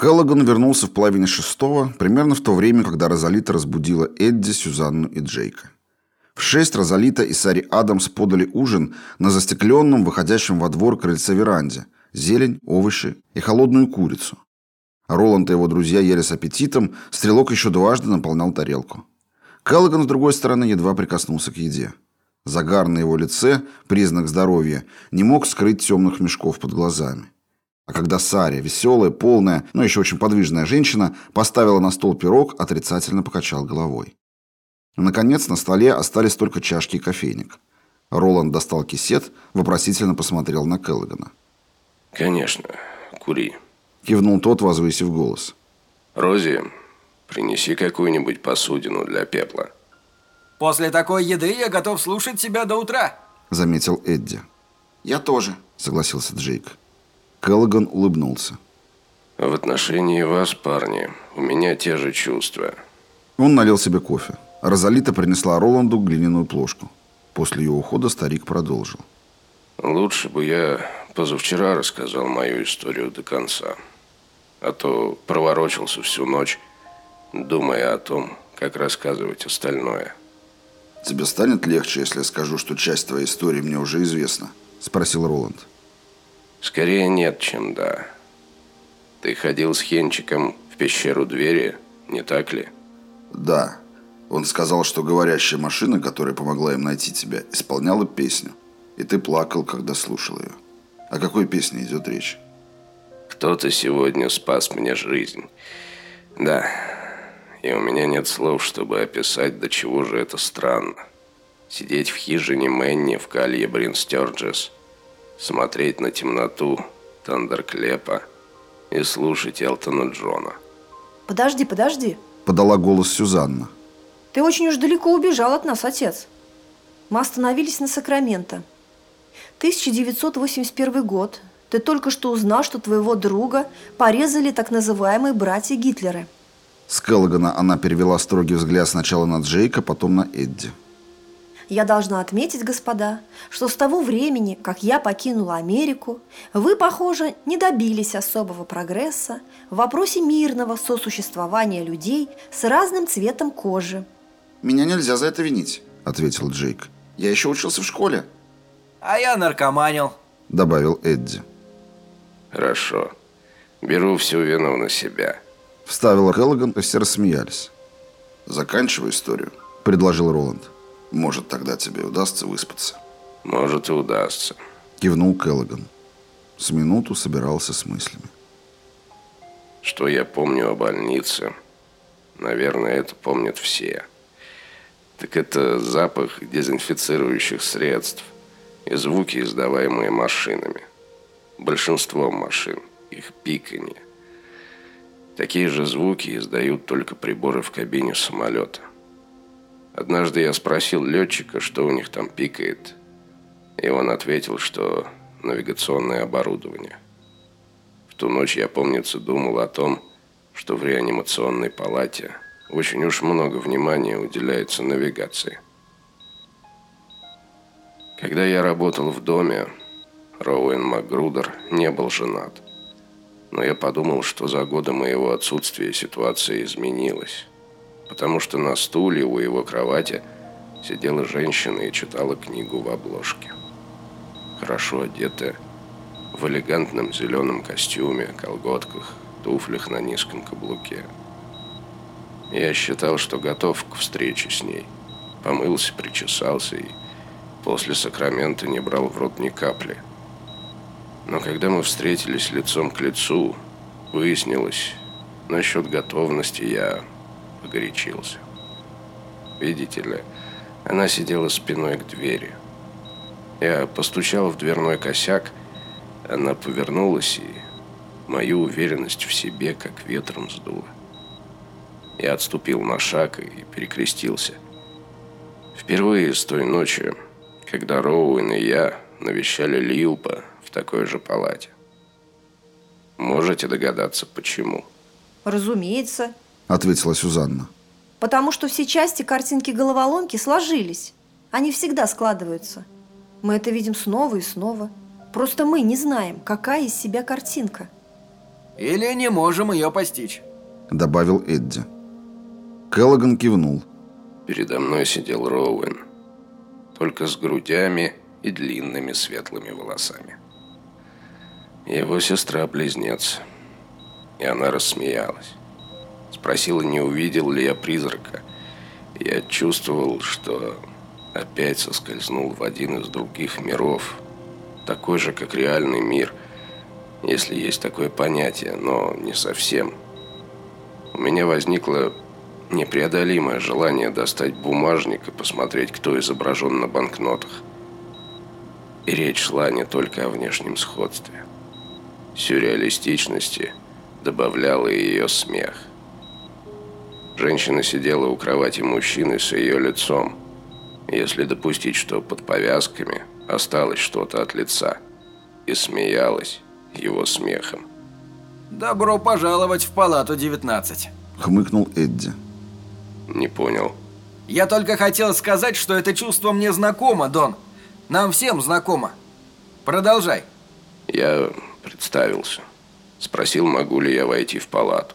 Келлоган вернулся в половине шестого, примерно в то время, когда Розалита разбудила Эдди, Сюзанну и Джейка. В шесть Розалита и Сари Адамс подали ужин на застекленном, выходящем во двор крыльце веранде, зелень, овощи и холодную курицу. Роланд и его друзья ели с аппетитом, стрелок еще дважды наполнял тарелку. Келлоган, с другой стороны, едва прикоснулся к еде. Загар на его лице, признак здоровья, не мог скрыть темных мешков под глазами. А когда Саря, веселая, полная, но еще очень подвижная женщина, поставила на стол пирог, отрицательно покачал головой. Наконец, на столе остались только чашки и кофейник. Роланд достал кисет, вопросительно посмотрел на Келлогана. «Конечно, кури», — кивнул тот, возвысив голос. «Рози, принеси какую-нибудь посудину для пепла». «После такой еды я готов слушать тебя до утра», — заметил Эдди. «Я тоже», — согласился Джейк. Келлоган улыбнулся. «В отношении вас, парни, у меня те же чувства». Он налил себе кофе. Розалита принесла Роланду глиняную плошку. После ее ухода старик продолжил. «Лучше бы я позавчера рассказал мою историю до конца. А то проворочился всю ночь, думая о том, как рассказывать остальное». «Тебе станет легче, если я скажу, что часть твоей истории мне уже известна?» – спросил Роланд. Скорее нет, чем да. Ты ходил с Хенчиком в пещеру двери, не так ли? Да. Он сказал, что говорящая машина, которая помогла им найти тебя, исполняла песню. И ты плакал, когда слушал ее. О какой песне идет речь? Кто-то сегодня спас мне жизнь. Да. И у меня нет слов, чтобы описать, до чего же это странно. Сидеть в хижине Мэнни в калье Брин Стерджес – смотреть на темноту Тандерклепа и слушать Элтона Джона. Подожди, подожди. Подала голос Сюзанна. Ты очень уж далеко убежал от нас, отец. Мы остановились на Сакраменто. 1981 год. Ты только что узнал, что твоего друга порезали так называемые братья Гитлеры. С Келлогана она перевела строгий взгляд сначала на Джейка, потом на Эдди. Я должна отметить, господа, что с того времени, как я покинула Америку, вы, похоже, не добились особого прогресса в вопросе мирного сосуществования людей с разным цветом кожи. «Меня нельзя за это винить», — ответил Джейк. «Я еще учился в школе». «А я наркоманил», — добавил Эдди. «Хорошо. Беру всю вину на себя», — вставила Келлоган, и все рассмеялись. «Заканчивай историю», — предложил Роланд. Может, тогда тебе удастся выспаться. Может, и удастся. Кивнул Келлоган. С минуту собирался с мыслями. Что я помню о больнице? Наверное, это помнят все. Так это запах дезинфицирующих средств и звуки, издаваемые машинами. Большинство машин, их пиканье. Такие же звуки издают только приборы в кабине самолета. Однажды я спросил летчика, что у них там пикает. И он ответил, что навигационное оборудование. В ту ночь я, помнится, думал о том, что в реанимационной палате очень уж много внимания уделяется навигации. Когда я работал в доме, Роуэн Макгрудер не был женат. Но я подумал, что за годы моего отсутствия ситуация изменилась потому что на стуле у его кровати сидела женщина и читала книгу в обложке. Хорошо одетая, в элегантном зеленом костюме, колготках, туфлях на низком каблуке. Я считал, что готов к встрече с ней. Помылся, причесался и после сакрамента не брал в рот ни капли. Но когда мы встретились лицом к лицу, выяснилось, насчет готовности я погорячился. Видите ли, она сидела спиной к двери. Я постучал в дверной косяк, она повернулась, и мою уверенность в себе как ветром сдуло. Я отступил на шаг и перекрестился. Впервые с той ночи, когда Роуэн и я навещали Льюпа в такой же палате. Можете догадаться, почему? Разумеется ответила Сюзанна. Потому что все части картинки головоломки сложились. Они всегда складываются. Мы это видим снова и снова. Просто мы не знаем, какая из себя картинка. Или не можем ее постичь. Добавил Эдди. Келлоган кивнул. Передо мной сидел Роуэн. Только с грудями и длинными светлыми волосами. Его сестра-близнец. И она рассмеялась. Спросила, не увидел ли я призрака. Я чувствовал, что опять соскользнул в один из других миров. Такой же, как реальный мир, если есть такое понятие, но не совсем. У меня возникло непреодолимое желание достать бумажник и посмотреть, кто изображен на банкнотах. И речь шла не только о внешнем сходстве. Сюрреалистичности добавляла ее смех. Женщина сидела у кровати мужчины с ее лицом. Если допустить, что под повязками осталось что-то от лица. И смеялась его смехом. Добро пожаловать в палату 19. Хмыкнул Эдди. Не понял. Я только хотел сказать, что это чувство мне знакомо, Дон. Нам всем знакомо. Продолжай. Я представился. Спросил, могу ли я войти в палату.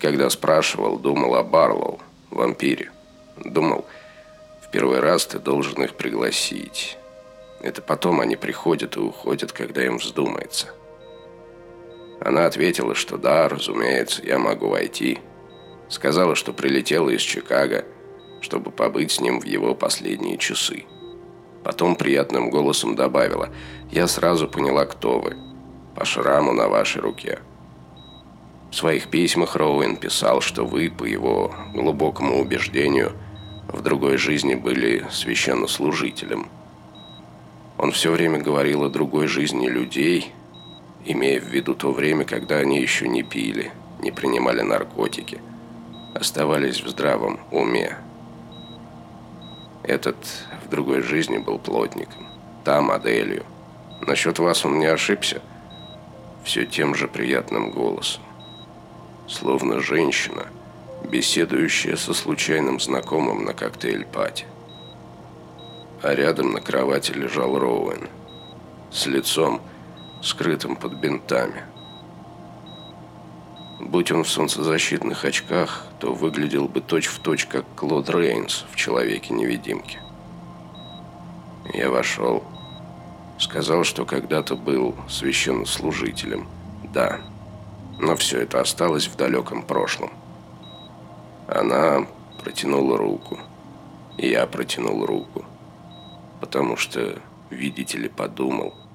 Когда спрашивал, думал о Барлоу, вампире. Думал, в первый раз ты должен их пригласить. Это потом они приходят и уходят, когда им вздумается. Она ответила, что да, разумеется, я могу войти. Сказала, что прилетела из Чикаго, чтобы побыть с ним в его последние часы. Потом приятным голосом добавила, я сразу поняла, кто вы. По шраму на вашей руке. В своих письмах Роуэн писал, что вы, по его глубокому убеждению, в другой жизни были священнослужителем. Он все время говорил о другой жизни людей, имея в виду то время, когда они еще не пили, не принимали наркотики, оставались в здравом уме. Этот в другой жизни был плотником, та моделью. Насчет вас он не ошибся, все тем же приятным голосом словно женщина, беседующая со случайным знакомым на коктейль-пати. А рядом на кровати лежал Роуэн с лицом, скрытым под бинтами. Будь он в солнцезащитных очках, то выглядел бы точь-в-точь, точь, как Клод Рейнс в «Человеке-невидимке». Я вошел, сказал, что когда-то был священнослужителем. Да, но все это осталось в далеком прошлом. Она протянула руку, я протянул руку, потому что, видите ли, подумал –